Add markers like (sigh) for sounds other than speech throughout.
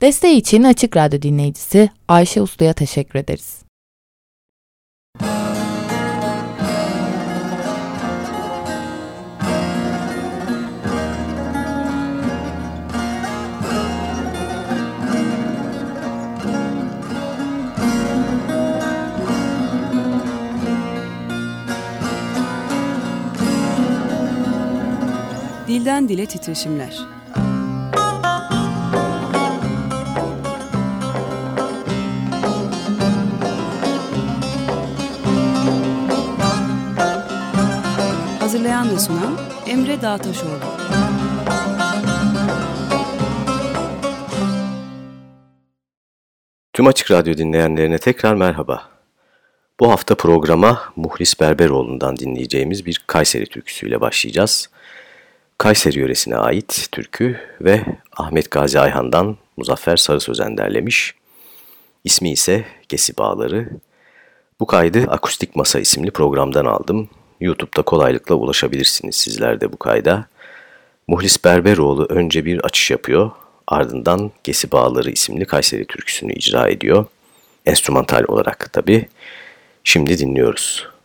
Desteği için Açık Radyo dinleyicisi Ayşe Uslu'ya teşekkür ederiz. Dilden Dile Titreşimler Hazırlayan ve sunan Emre Dağtaşoğlu. Tüm Açık Radyo dinleyenlerine tekrar merhaba. Bu hafta programa Muhlis Berberoğlu'ndan dinleyeceğimiz bir Kayseri türküsüyle başlayacağız. Kayseri yöresine ait türkü ve Ahmet Gazi Ayhan'dan Muzaffer Sarı Sözen derlemiş. İsmi ise Gesi Bağları. Bu kaydı Akustik Masa isimli programdan aldım. YouTube'da kolaylıkla ulaşabilirsiniz sizler de bu kayda. Muhlis Berberoğlu önce bir açış yapıyor, ardından Gesi Bağları isimli Kayseri türküsünü icra ediyor. Enstrümantal olarak tabi. Şimdi dinliyoruz.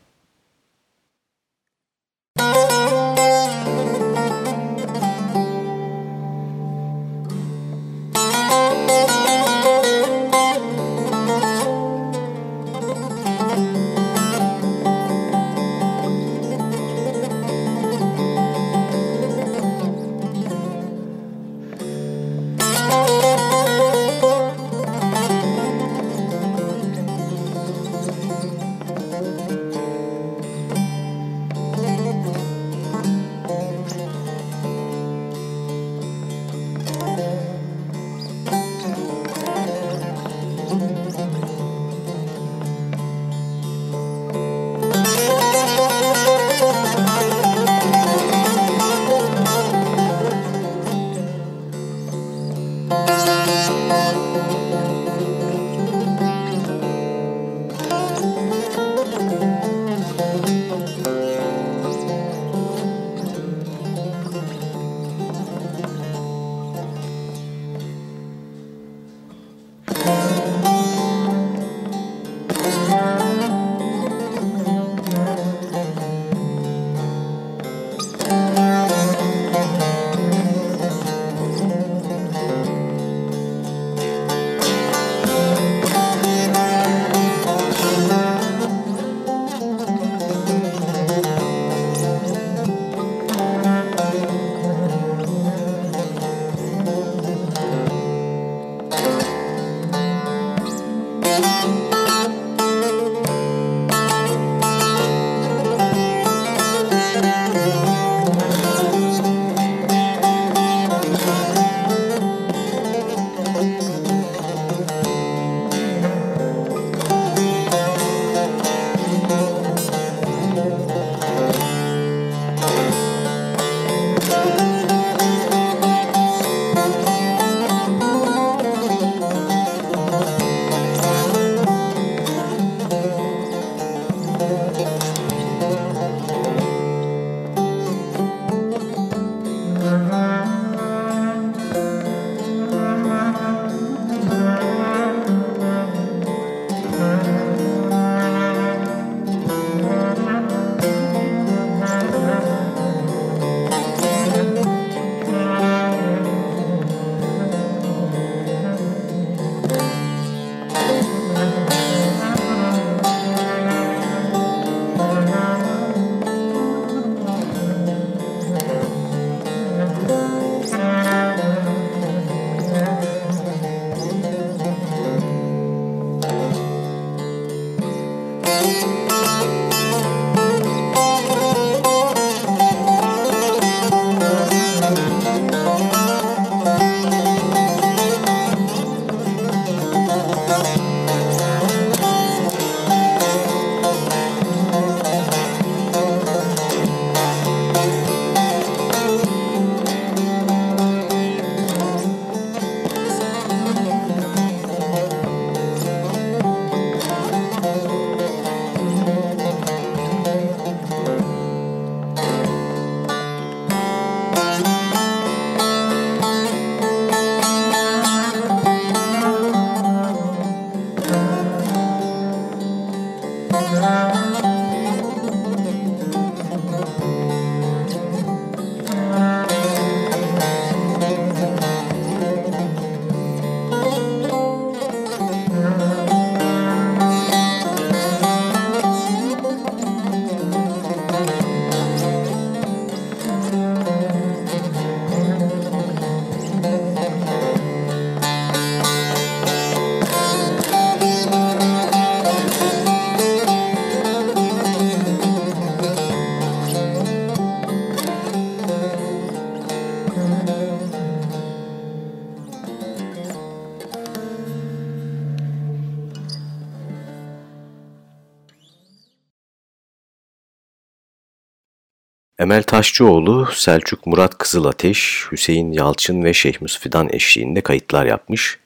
Emel Taşçıoğlu, Selçuk Murat Kızılateş, Hüseyin Yalçın ve Şeyh Müsfidan eşliğinde kayıtlar yapmış.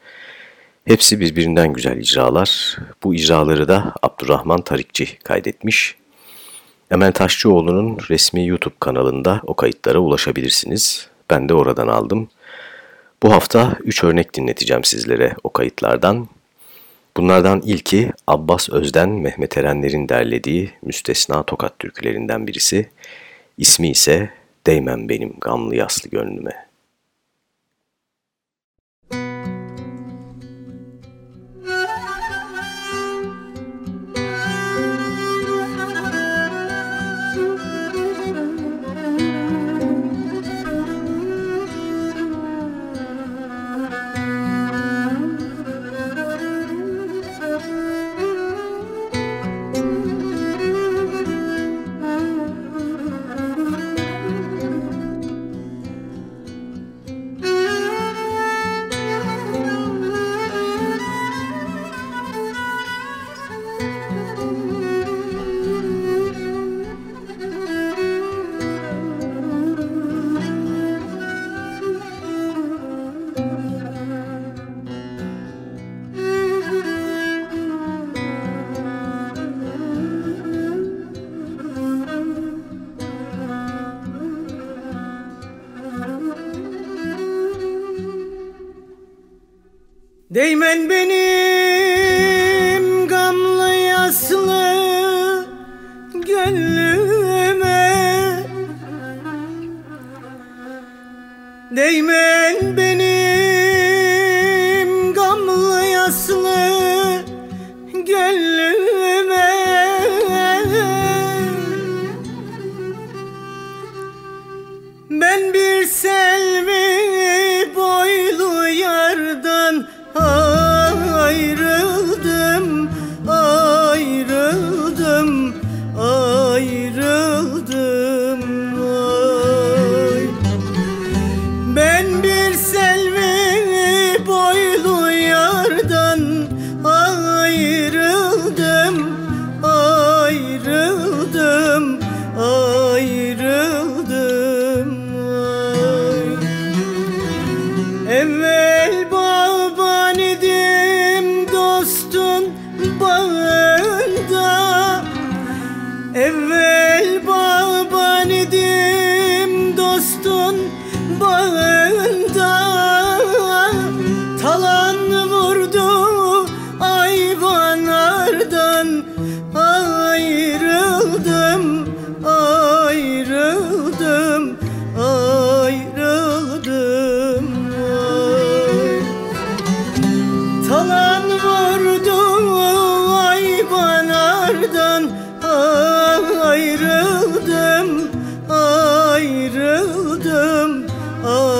Hepsi birbirinden güzel icralar. Bu icraları da Abdurrahman Tarikçi kaydetmiş. Emel Taşçıoğlu'nun resmi YouTube kanalında o kayıtlara ulaşabilirsiniz. Ben de oradan aldım. Bu hafta 3 örnek dinleteceğim sizlere o kayıtlardan. Bunlardan ilki Abbas Özden Mehmet Erenler'in derlediği müstesna tokat türkülerinden birisi. İsmi ise Değmem Benim Gamlı Yaslı Gönlüme. Değmen benim gamlı yaslı gönlüme. Değmen ayrıldım, ayrıldım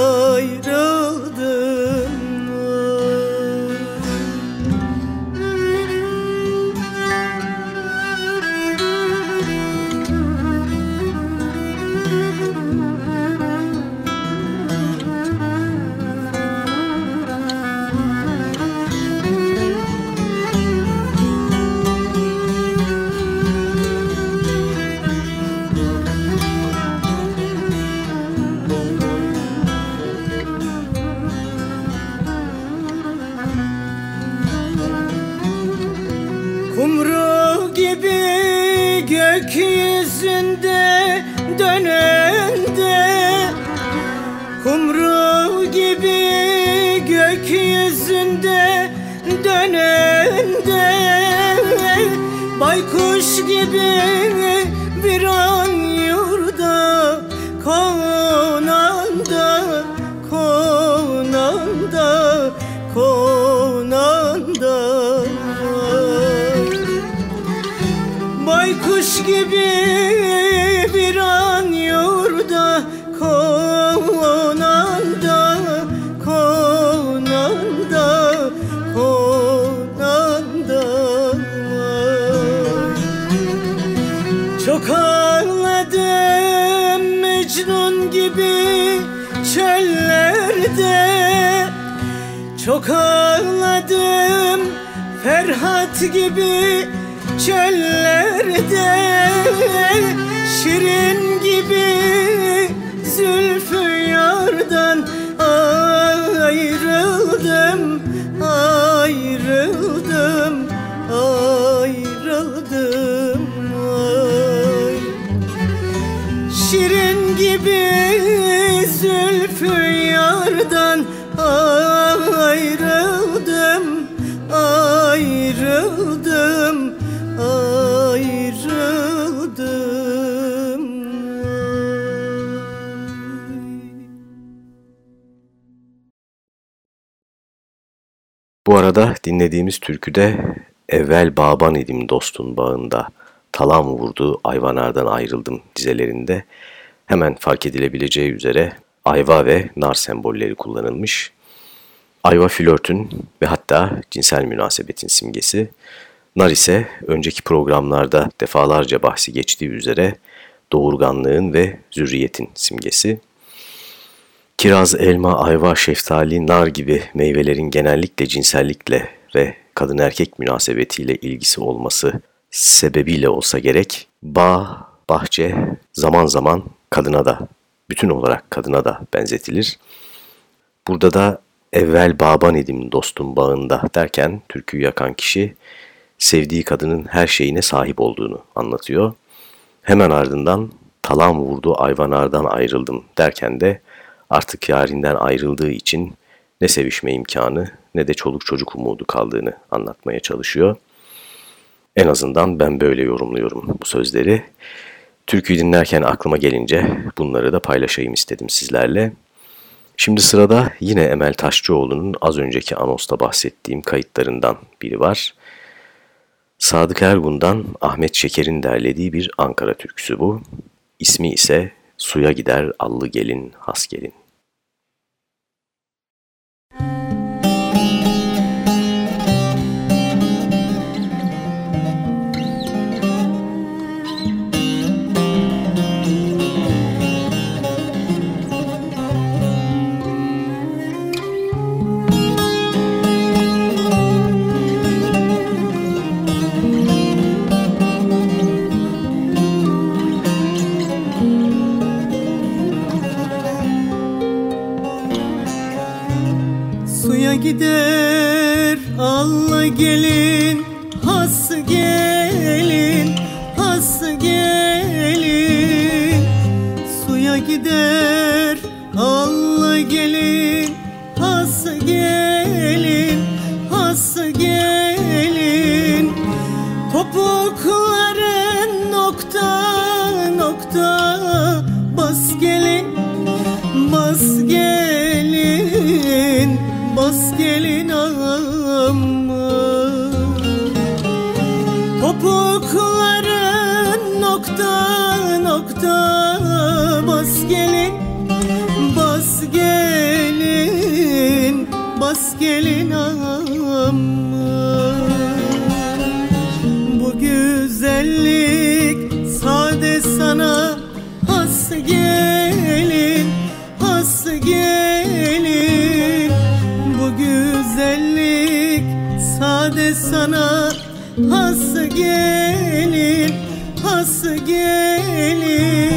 me. Çok ağladım Ferhat gibi çöllerde. Şirin gibi zülfü yardan ayrıldım Bu arada dinlediğimiz türküde evvel baban idim dostun bağında, talam vurdu ayvanardan ayrıldım dizelerinde hemen fark edilebileceği üzere ayva ve nar sembolleri kullanılmış. Ayva flörtün ve hatta cinsel münasebetin simgesi, nar ise önceki programlarda defalarca bahsi geçtiği üzere doğurganlığın ve zürriyetin simgesi. Kiraz, elma, ayva, şeftali, nar gibi meyvelerin genellikle cinsellikle ve kadın erkek münasebetiyle ilgisi olması sebebiyle olsa gerek, bağ, bahçe zaman zaman kadına da, bütün olarak kadına da benzetilir. Burada da evvel baban idim dostum bağında derken türküyü yakan kişi sevdiği kadının her şeyine sahip olduğunu anlatıyor. Hemen ardından talam vurdu ayvanardan ayrıldım derken de artık yarinden ayrıldığı için ne sevişme imkanı ne de çoluk çocuk umudu kaldığını anlatmaya çalışıyor. En azından ben böyle yorumluyorum bu sözleri. Türküyü dinlerken aklıma gelince bunları da paylaşayım istedim sizlerle. Şimdi sırada yine Emel Taşçıoğlu'nun az önceki anosta bahsettiğim kayıtlarından biri var. Sadık Ergun'dan Ahmet Şeker'in derlediği bir Ankara türküsü bu. İsmi ise Suya Gider Allı Gelin Has Gelin. Gelin bas gelin amma Bu güzellik sade sana has gelin has gelin. Bu güzellik sade sana has gelin has gelin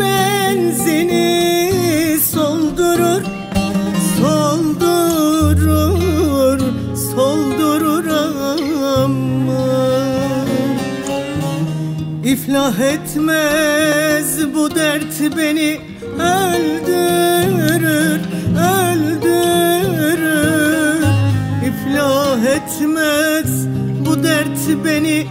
benzini soldurur soldurur soldurur aman İflah etmez bu dert beni öldürür, öldürür. İflah etmez bu dert beni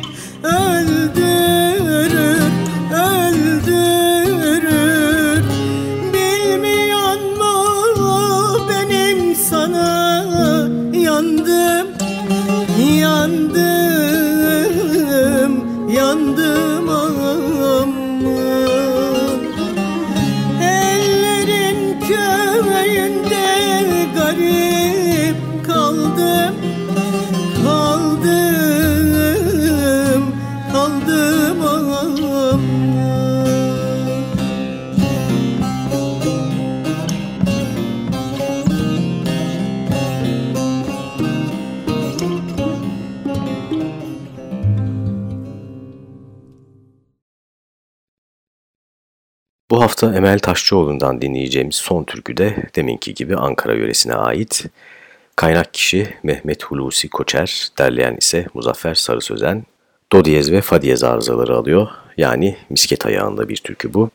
hafta Emel Taşçıoğlu'ndan dinleyeceğimiz son türkü de deminki gibi Ankara yöresine ait. Kaynak kişi Mehmet Hulusi Koçer, derleyen ise Muzaffer Sarı Sözen. Do ve fa diyez arızaları alıyor. Yani misket ayağında bir türkü bu.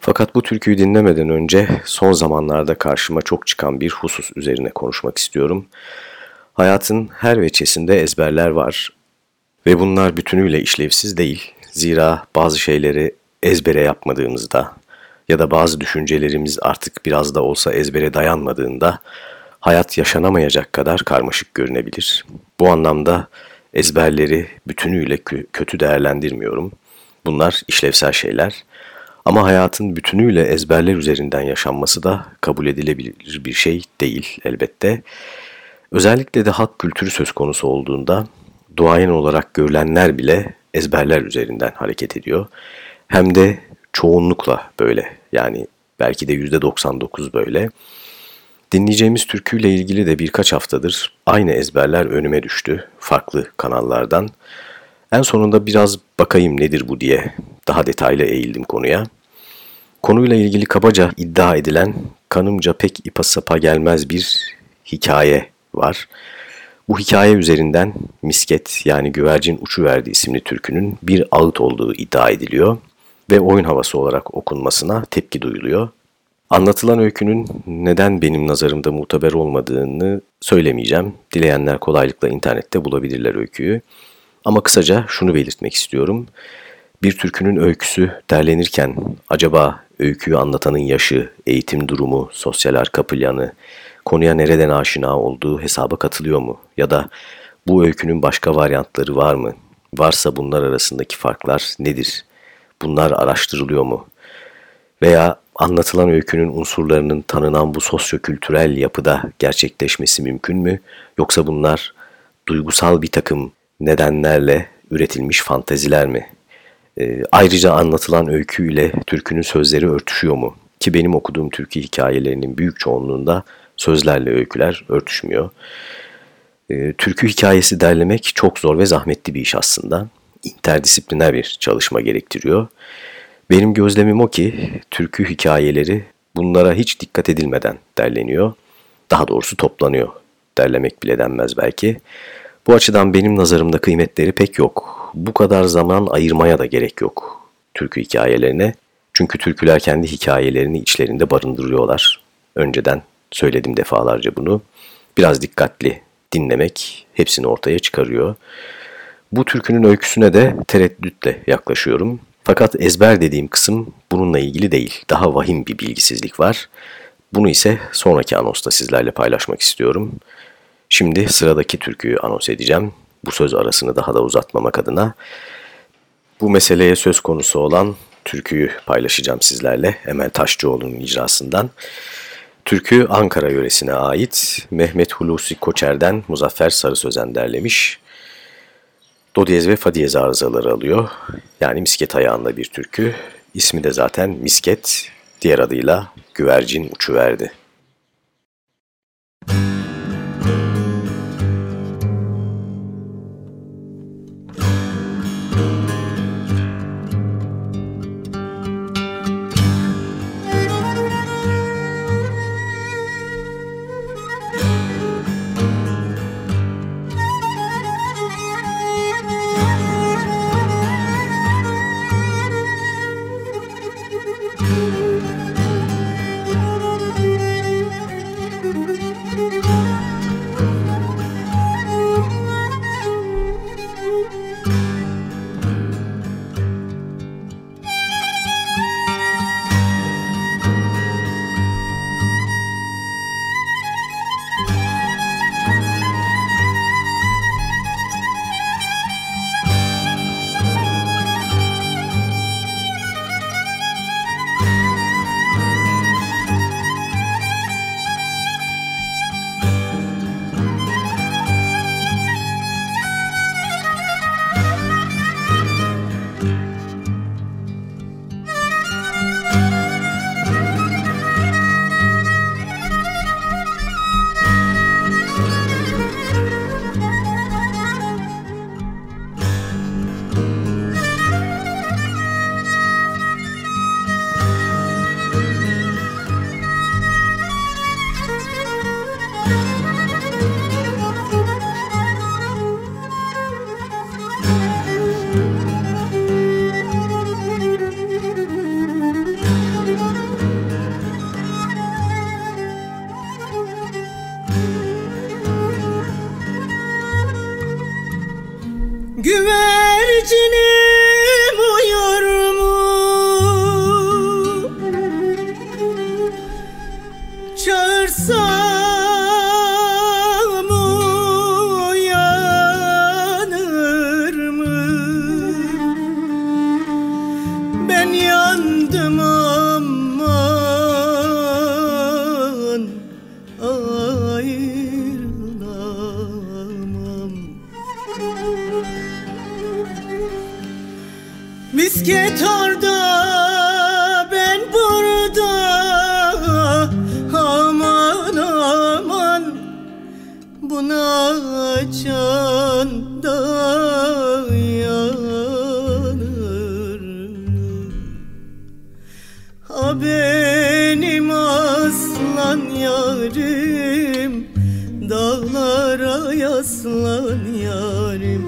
Fakat bu türküyü dinlemeden önce son zamanlarda karşıma çok çıkan bir husus üzerine konuşmak istiyorum. Hayatın her veçesinde ezberler var ve bunlar bütünüyle işlevsiz değil. Zira bazı şeyleri ezbere yapmadığımızda ya da bazı düşüncelerimiz artık biraz da olsa ezbere dayanmadığında hayat yaşanamayacak kadar karmaşık görünebilir. Bu anlamda ezberleri bütünüyle kö- kötü değerlendirmiyorum. Bunlar işlevsel şeyler. Ama hayatın bütünüyle ezberler üzerinden yaşanması da kabul edilebilir bir şey değil elbette. Özellikle de halk kültürü söz konusu olduğunda duayen olarak görülenler bile ezberler üzerinden hareket ediyor. Hem de çoğunlukla böyle yani belki de %99 böyle. Dinleyeceğimiz türküyle ilgili de birkaç haftadır aynı ezberler önüme düştü farklı kanallardan. En sonunda biraz bakayım nedir bu diye daha detaylı eğildim konuya. Konuyla ilgili kabaca iddia edilen kanımca pek ipa sapa gelmez bir hikaye var. Bu hikaye üzerinden Misket yani Güvercin Uçuverdi isimli türkünün bir ağıt olduğu iddia ediliyor ve oyun havası olarak okunmasına tepki duyuluyor. Anlatılan öykünün neden benim nazarımda muteber olmadığını söylemeyeceğim. Dileyenler kolaylıkla internette bulabilirler öyküyü. Ama kısaca şunu belirtmek istiyorum. Bir türkünün öyküsü derlenirken acaba öyküyü anlatanın yaşı, eğitim durumu, sosyal arka planı, konuya nereden aşina olduğu hesaba katılıyor mu? Ya da bu öykünün başka varyantları var mı? Varsa bunlar arasındaki farklar nedir? Bunlar araştırılıyor mu? Veya anlatılan öykünün unsurlarının tanınan bu sosyokültürel yapıda gerçekleşmesi mümkün mü? Yoksa bunlar duygusal bir takım nedenlerle üretilmiş fanteziler mi? E, ayrıca anlatılan öyküyle türkünün sözleri örtüşüyor mu? Ki benim okuduğum türkü hikayelerinin büyük çoğunluğunda sözlerle öyküler örtüşmüyor. E, türkü hikayesi derlemek çok zor ve zahmetli bir iş aslında. İnterdisipliner bir çalışma gerektiriyor. Benim gözlemim o ki türkü hikayeleri bunlara hiç dikkat edilmeden derleniyor. Daha doğrusu toplanıyor. Derlemek bile denmez belki. Bu açıdan benim nazarımda kıymetleri pek yok. Bu kadar zaman ayırmaya da gerek yok türkü hikayelerine. Çünkü türküler kendi hikayelerini içlerinde barındırıyorlar. Önceden söyledim defalarca bunu. Biraz dikkatli dinlemek hepsini ortaya çıkarıyor. Bu türkünün öyküsüne de tereddütle yaklaşıyorum. Fakat ezber dediğim kısım bununla ilgili değil. Daha vahim bir bilgisizlik var. Bunu ise sonraki anosta sizlerle paylaşmak istiyorum. Şimdi sıradaki türküyü anons edeceğim. bu söz arasını daha da uzatmamak adına bu meseleye söz konusu olan türküyü paylaşacağım sizlerle Emel Taşçıoğlu'nun icrasından. Türkü Ankara yöresine ait Mehmet Hulusi Koçer'den Muzaffer Sarı Sözen derlemiş. Do diyez ve fa diyez arızaları alıyor. Yani misket ayağında bir türkü. İsmi de zaten misket, diğer adıyla güvercin uçuverdi. Buna açan dayanır mı? Ha benim aslan yarim Dağlara yaslan yarim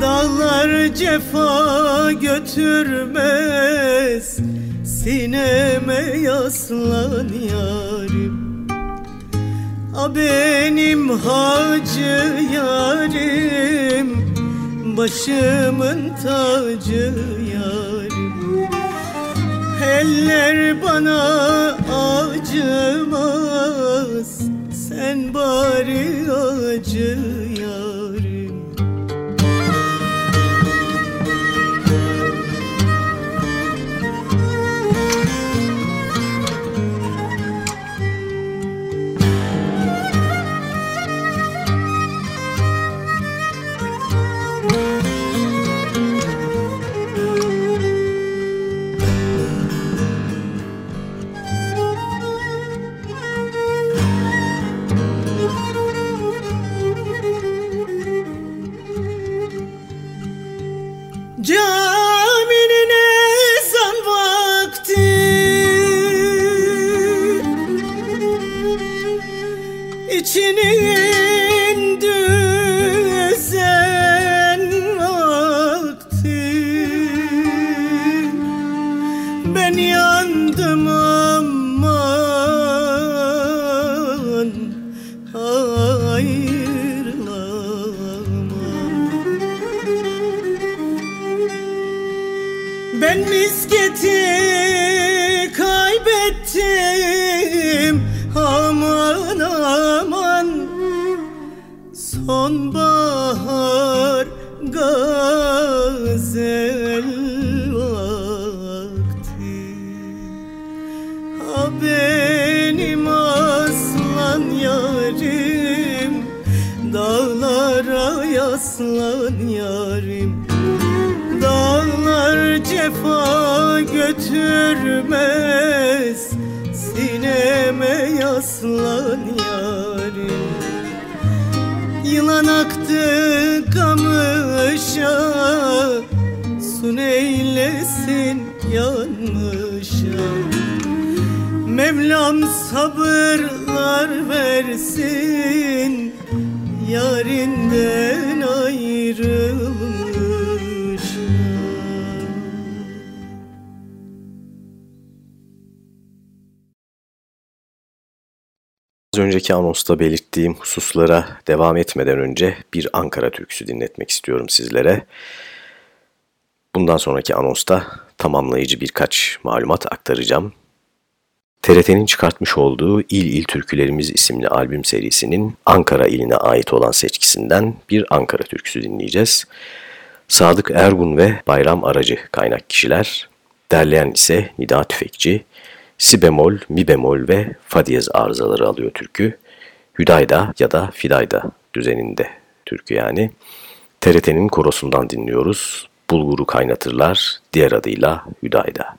Dağlar cefa götürmez Sineme yaslan yarim başımın tacı yarim. Eller bana acımaz Sen bari acı sonbahar eylesin yanmışa Mevlam sabırlar versin Yarinden ayrılmış Az önceki anonsta belirttiğim hususlara devam etmeden önce bir Ankara türküsü dinletmek istiyorum sizlere. Bundan sonraki anonsta tamamlayıcı birkaç malumat aktaracağım. TRT'nin çıkartmış olduğu İl İl Türkülerimiz isimli albüm serisinin Ankara iline ait olan seçkisinden bir Ankara türküsü dinleyeceğiz. Sadık Ergun ve Bayram Aracı kaynak kişiler, derleyen ise Nida Tüfekçi, si bemol, mi bemol ve fa diyez arızaları alıyor türkü. Hüdayda ya da Fidayda düzeninde türkü yani. TRT'nin korosundan dinliyoruz. Bulguru kaynatırlar, diğer adıyla Hüdayda.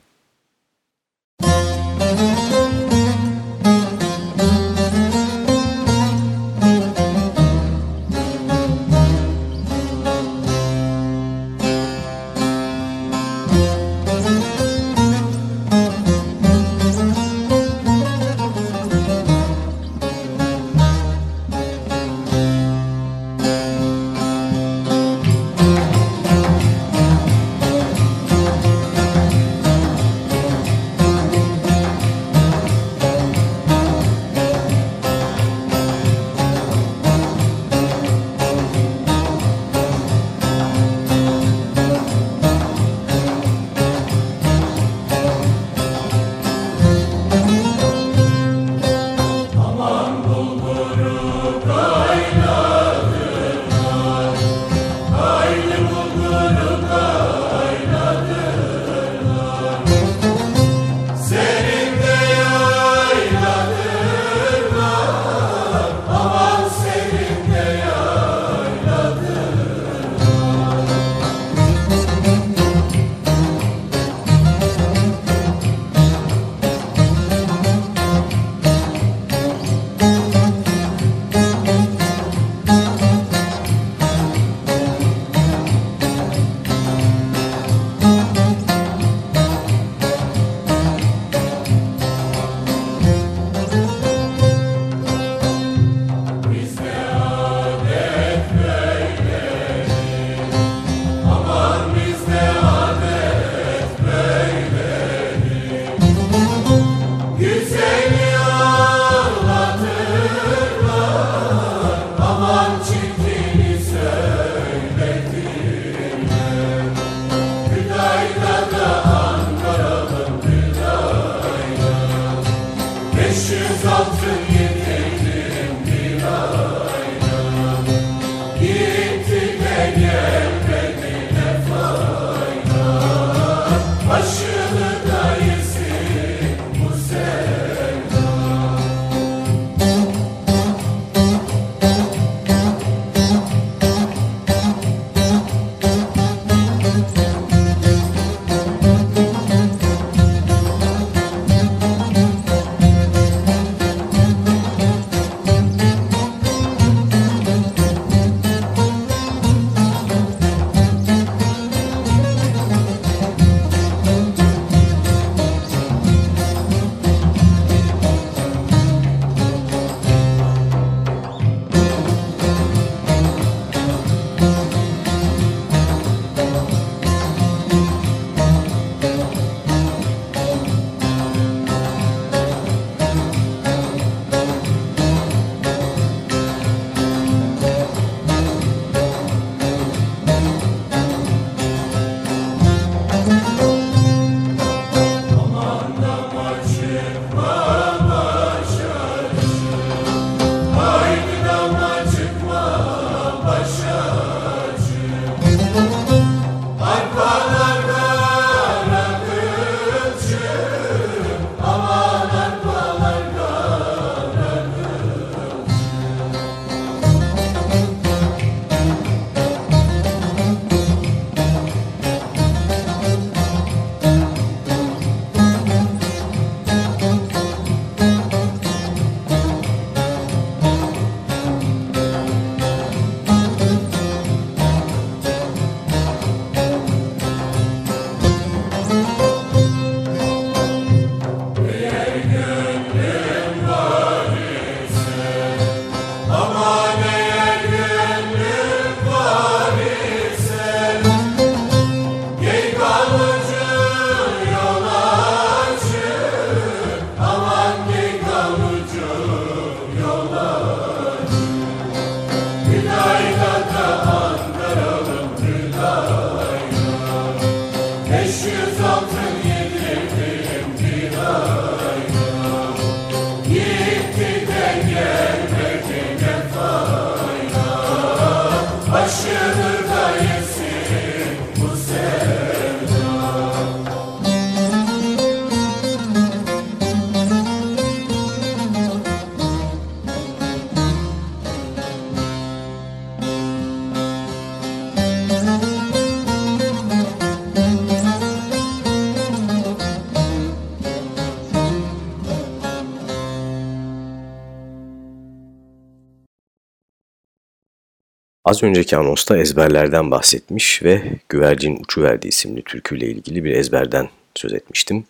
Az önceki anonsta ezberlerden bahsetmiş ve Güvercin Uçuverdi isimli türküyle ilgili bir ezberden söz etmiştim.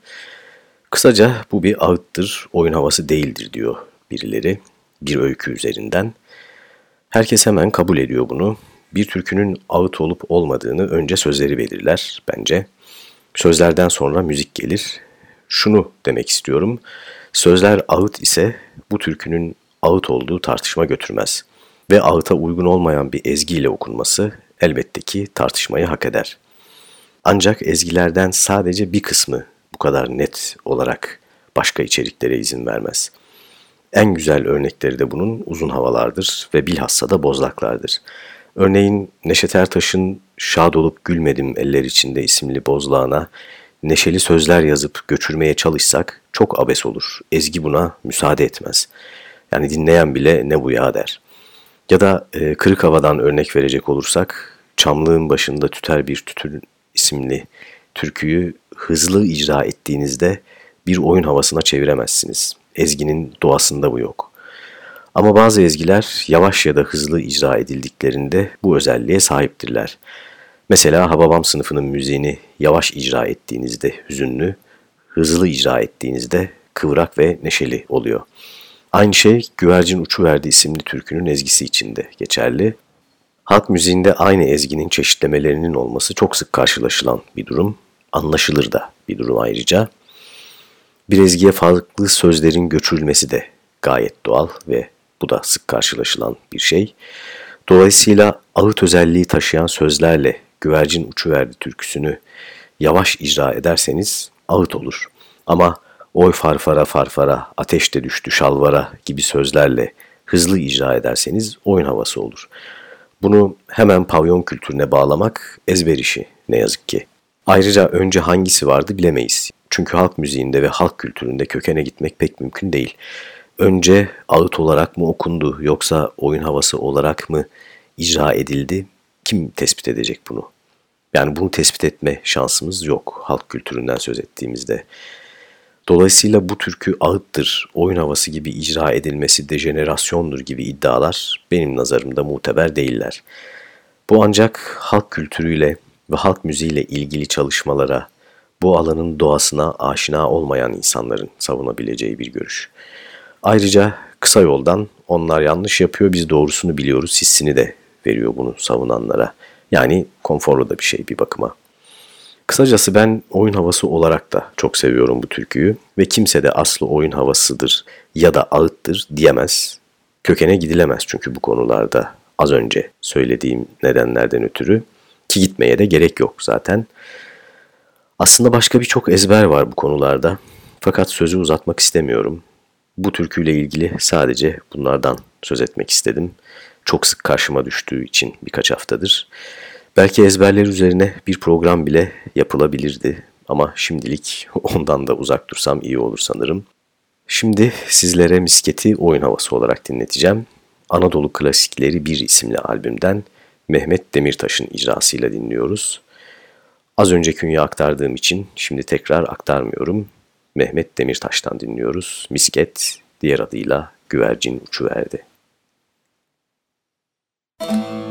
Kısaca bu bir ağıttır, oyun havası değildir diyor birileri bir öykü üzerinden. Herkes hemen kabul ediyor bunu. Bir türkünün ağıt olup olmadığını önce sözleri belirler bence. Sözlerden sonra müzik gelir. Şunu demek istiyorum. Sözler ağıt ise bu türkünün ağıt olduğu tartışma götürmez ve ağıta uygun olmayan bir ezgiyle okunması elbette ki tartışmayı hak eder. Ancak ezgilerden sadece bir kısmı bu kadar net olarak başka içeriklere izin vermez. En güzel örnekleri de bunun uzun havalardır ve bilhassa da bozlaklardır. Örneğin Neşet Ertaş'ın Şad olup gülmedim eller içinde isimli bozlağına neşeli sözler yazıp göçürmeye çalışsak çok abes olur. Ezgi buna müsaade etmez. Yani dinleyen bile ne bu ya der. Ya da e, Kırık Hava'dan örnek verecek olursak, Çamlığın başında tüter bir tütün isimli türküyü hızlı icra ettiğinizde bir oyun havasına çeviremezsiniz. Ezginin doğasında bu yok. Ama bazı ezgiler yavaş ya da hızlı icra edildiklerinde bu özelliğe sahiptirler. Mesela Hababam sınıfının müziğini yavaş icra ettiğinizde hüzünlü, hızlı icra ettiğinizde kıvrak ve neşeli oluyor. Aynı şey Güvercin Uçuverdi isimli türkünün ezgisi içinde geçerli. Halk müziğinde aynı ezginin çeşitlemelerinin olması çok sık karşılaşılan bir durum. Anlaşılır da bir durum ayrıca. Bir ezgiye farklı sözlerin göçürülmesi de gayet doğal ve bu da sık karşılaşılan bir şey. Dolayısıyla ağıt özelliği taşıyan sözlerle Güvercin Uçuverdi türküsünü yavaş icra ederseniz ağıt olur. Ama oy farfara farfara, ateşte düştü şalvara gibi sözlerle hızlı icra ederseniz oyun havası olur. Bunu hemen pavyon kültürüne bağlamak ezber işi ne yazık ki. Ayrıca önce hangisi vardı bilemeyiz. Çünkü halk müziğinde ve halk kültüründe kökene gitmek pek mümkün değil. Önce ağıt olarak mı okundu yoksa oyun havası olarak mı icra edildi? Kim tespit edecek bunu? Yani bunu tespit etme şansımız yok halk kültüründen söz ettiğimizde. Dolayısıyla bu türkü ağıttır, oyun havası gibi icra edilmesi dejenerasyondur gibi iddialar benim nazarımda muteber değiller. Bu ancak halk kültürüyle ve halk müziğiyle ilgili çalışmalara, bu alanın doğasına aşina olmayan insanların savunabileceği bir görüş. Ayrıca kısa yoldan onlar yanlış yapıyor biz doğrusunu biliyoruz hissini de veriyor bunu savunanlara. Yani konforlu da bir şey bir bakıma. Kısacası ben oyun havası olarak da çok seviyorum bu türküyü ve kimse de aslı oyun havasıdır ya da ağıttır diyemez. Kökene gidilemez çünkü bu konularda az önce söylediğim nedenlerden ötürü ki gitmeye de gerek yok zaten. Aslında başka birçok ezber var bu konularda fakat sözü uzatmak istemiyorum. Bu türküyle ilgili sadece bunlardan söz etmek istedim. Çok sık karşıma düştüğü için birkaç haftadır. Belki ezberler üzerine bir program bile yapılabilirdi ama şimdilik (laughs) ondan da uzak dursam iyi olur sanırım. Şimdi sizlere Misket'i oyun havası olarak dinleteceğim. Anadolu Klasikleri 1 isimli albümden Mehmet Demirtaş'ın icrasıyla dinliyoruz. Az önce künye aktardığım için şimdi tekrar aktarmıyorum. Mehmet Demirtaş'tan dinliyoruz. Misket, diğer adıyla Güvercin Uçuverdi. Müzik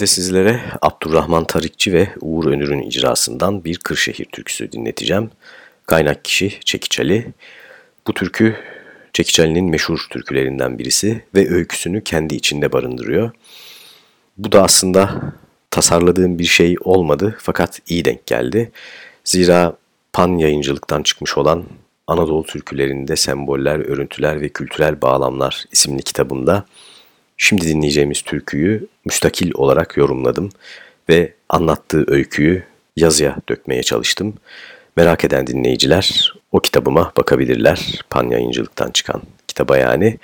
De sizlere Abdurrahman Tarikçi ve Uğur Önür'ün icrasından bir Kırşehir türküsü dinleteceğim. Kaynak kişi Çekiç Ali. Bu türkü Çekiç Ali'nin meşhur türkülerinden birisi ve öyküsünü kendi içinde barındırıyor. Bu da aslında tasarladığım bir şey olmadı fakat iyi denk geldi. Zira Pan yayıncılıktan çıkmış olan Anadolu türkülerinde semboller, örüntüler ve kültürel bağlamlar isimli kitabında şimdi dinleyeceğimiz türküyü müstakil olarak yorumladım ve anlattığı öyküyü yazıya dökmeye çalıştım. Merak eden dinleyiciler o kitabıma bakabilirler. Pan yayıncılıktan çıkan kitaba yani.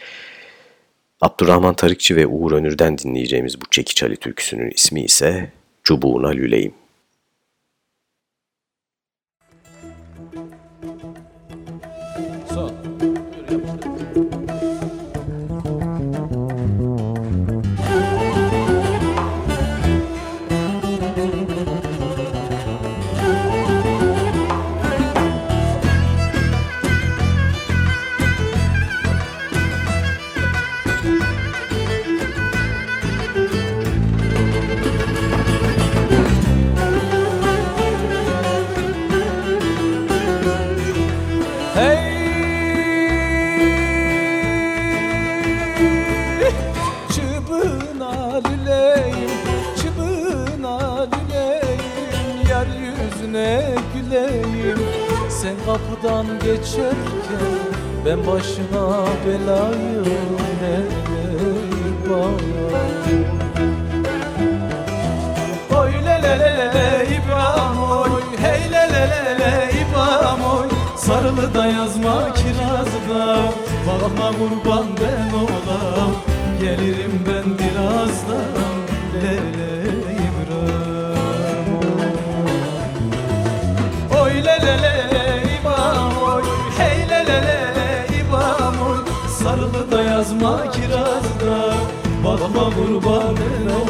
Abdurrahman Tarıkçı ve Uğur Önür'den dinleyeceğimiz bu Çekiç Ali türküsünün ismi ise Cubuğuna Lüleyim. Geçerken ben başına belayım eyvah Oy le le le le İbrahim oy. Hey le le le le İbrahim oy. Sarılı da yazma kirazda Bakma kurban ben olam Gelirim ben birazdan le le kurban ben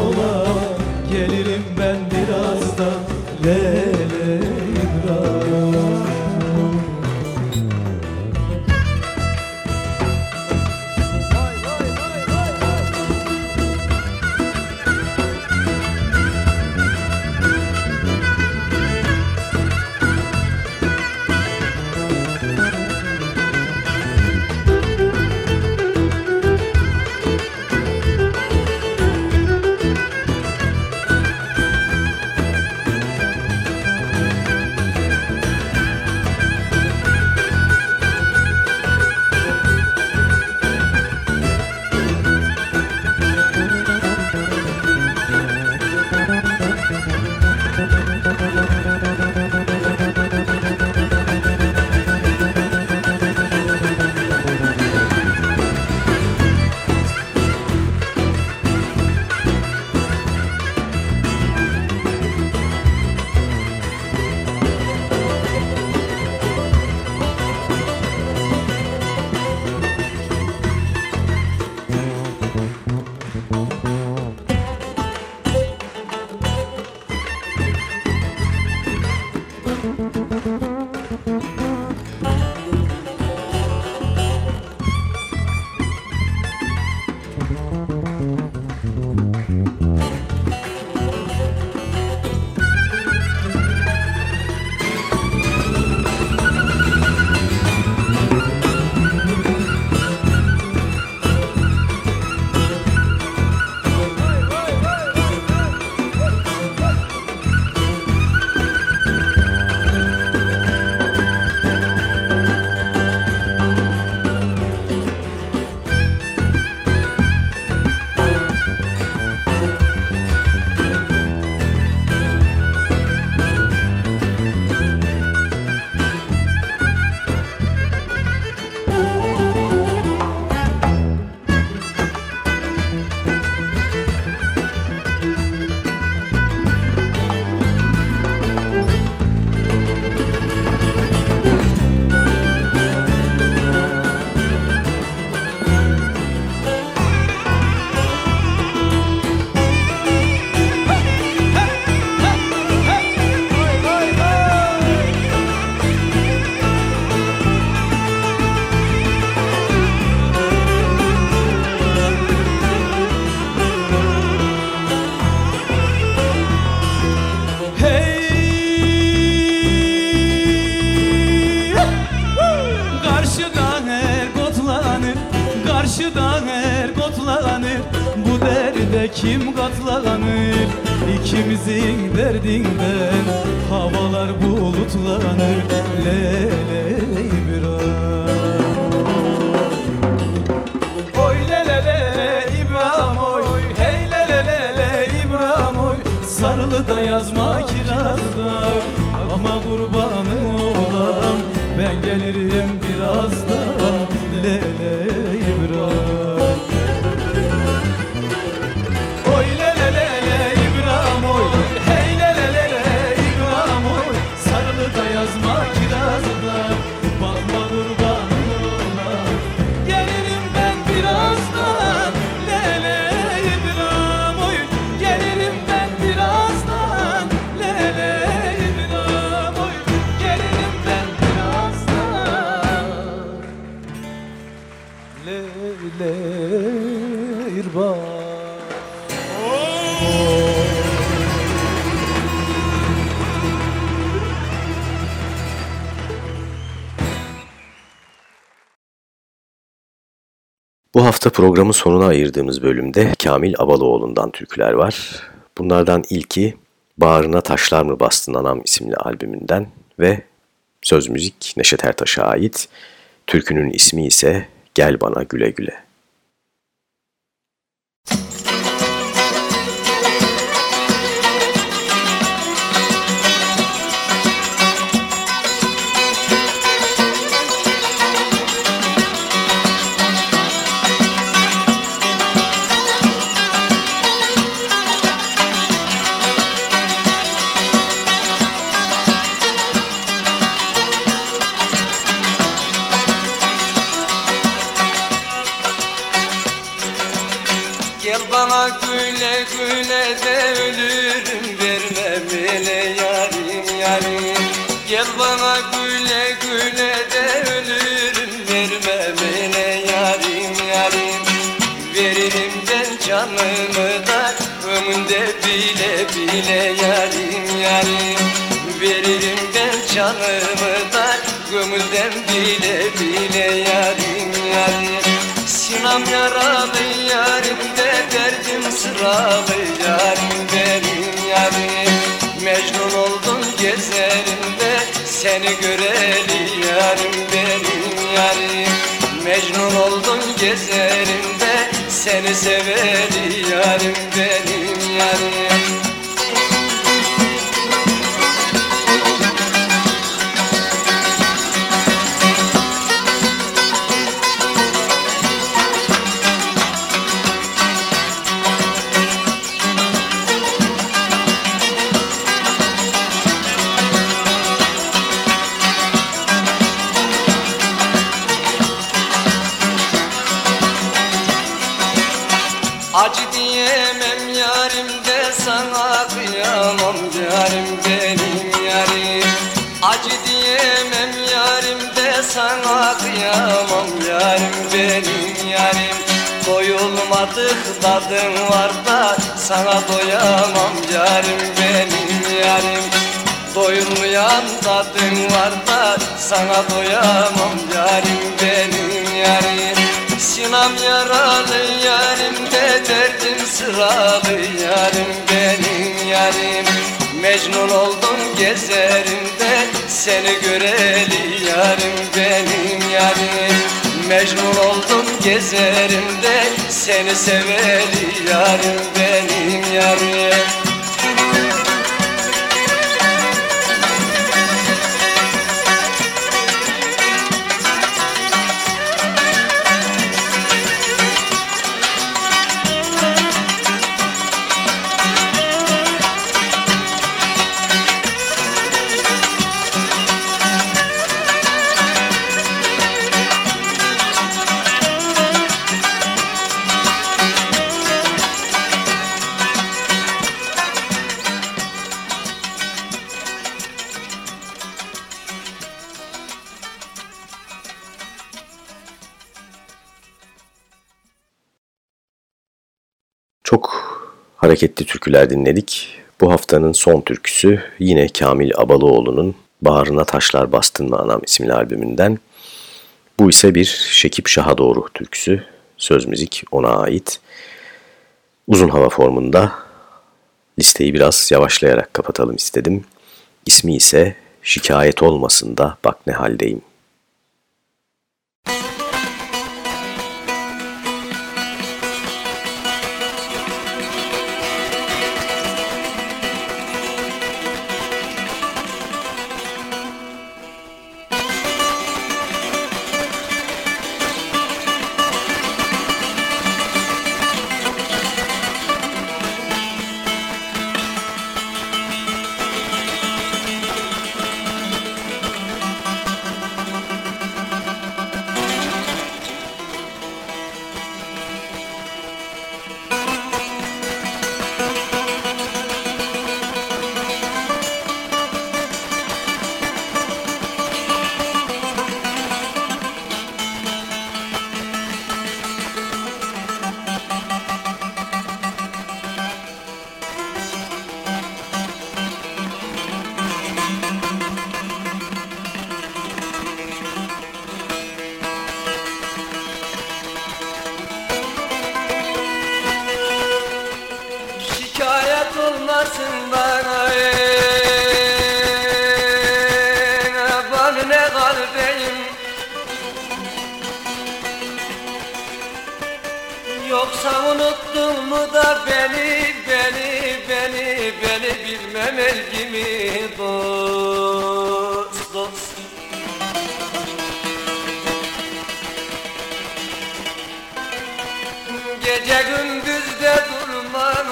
kim katlanır İkimizin Sarılı da hafta programın sonuna ayırdığımız bölümde Kamil Abalıoğlu'ndan türküler var. Bunlardan ilki Bağrına Taşlar mı Bastın Anam isimli albümünden ve söz müzik Neşet Ertaş'a ait. Türkünün ismi ise Gel Bana Güle Güle. Bile yarim yarim. Veririm ben canımı da gömülden bile bile yarim yarim. Sinam yaralı yarim de derdim sıralı yarim benim yarim. Mecnun oldum gezerimde seni göreli yarim benim yarim. Mecnun oldum gezerimde seni seveli yarim benim yarim Tadım var da sana doyamam yarim benim yarim. Doyulmayan tadım var da sana doyamam yarim benim yarim. Sinam yaralı yarim de derdim sıralı yarim benim yarim. Mecnun oldum gezerimde seni göreli yarim benim yarim. Mecnun oldum gezerimde seni seveli yarim benim yarim hareketli türküler dinledik. Bu haftanın son türküsü yine Kamil Abalıoğlu'nun Bağrına Taşlar Bastın mı Anam isimli albümünden. Bu ise bir Şekip Şah'a doğru türküsü. Söz müzik ona ait. Uzun hava formunda listeyi biraz yavaşlayarak kapatalım istedim. İsmi ise Şikayet Olmasın da Bak Ne Haldeyim. Yoksa unuttun mu da beni, beni, beni, beni bilmem el gibi dost, dost Gece gündüz de durmaz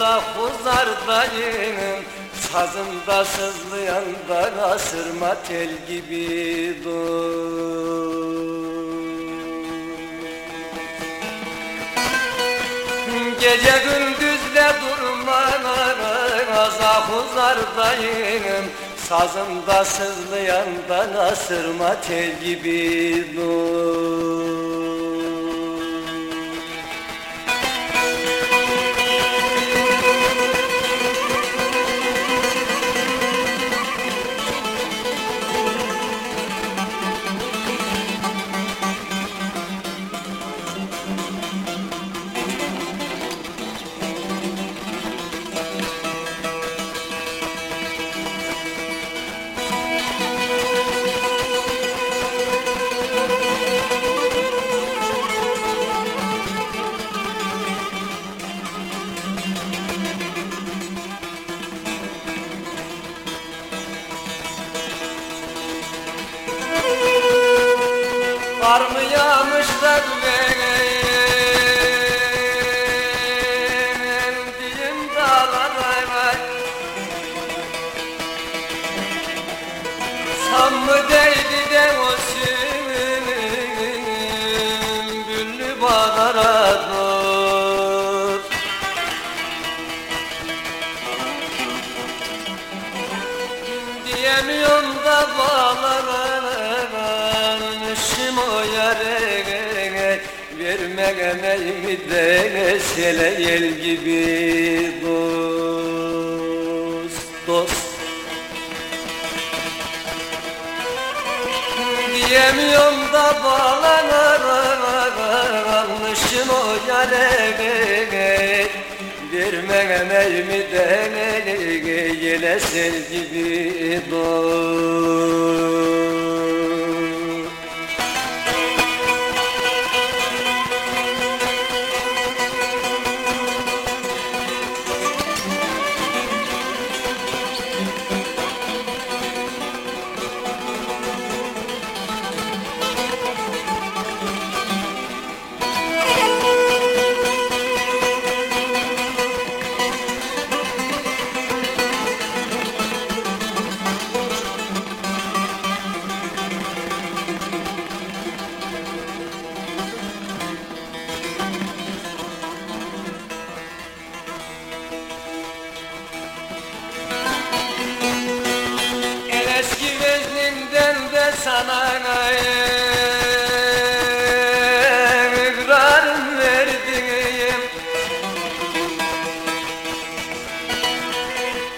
da huzardayım Sazımda sızlayan da asırma tel gibi dur Gece gündüz de durmaz ah huzardayım Sazımda sızlayan da asırma tel gibi dur Var mı Vermek emeğimi de sele yel gibi dost dost. Diyemiyorum da bağlanmışım o yere Vermek emeğimi de yele sel gibi dost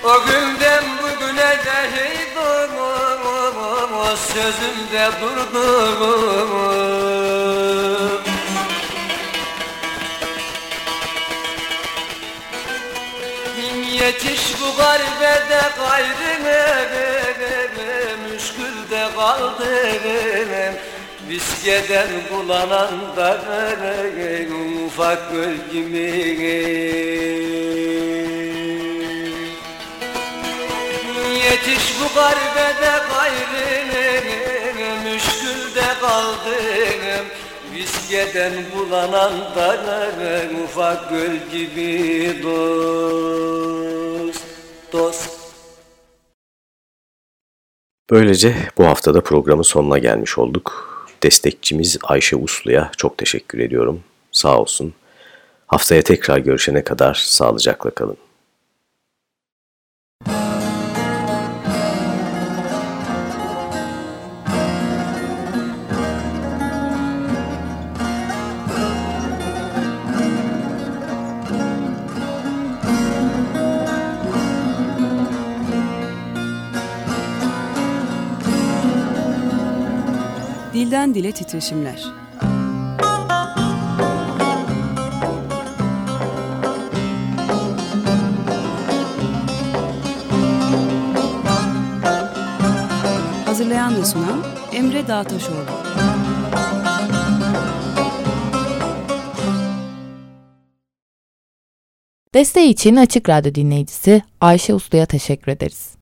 O günden bugüne de hey o sözümde durdum Yetiş bu garbede gayrine Müşkülde kaldım Viskeden bulanan da ufak bölgimi Yetiş bu garbede gayrine Müşkülde kaldım Viskeden bulanan da ufak göl gibi dost, dost. Böylece bu haftada programın sonuna gelmiş olduk. Destekçimiz Ayşe Uslu'ya çok teşekkür ediyorum. Sağ olsun. Haftaya tekrar görüşene kadar sağlıcakla kalın. Dilden dile titreşimler. Hazırlayan ve sunan Emre Dağtaşoğlu. Desteği için Açık Radyo dinleyicisi Ayşe Uslu'ya teşekkür ederiz.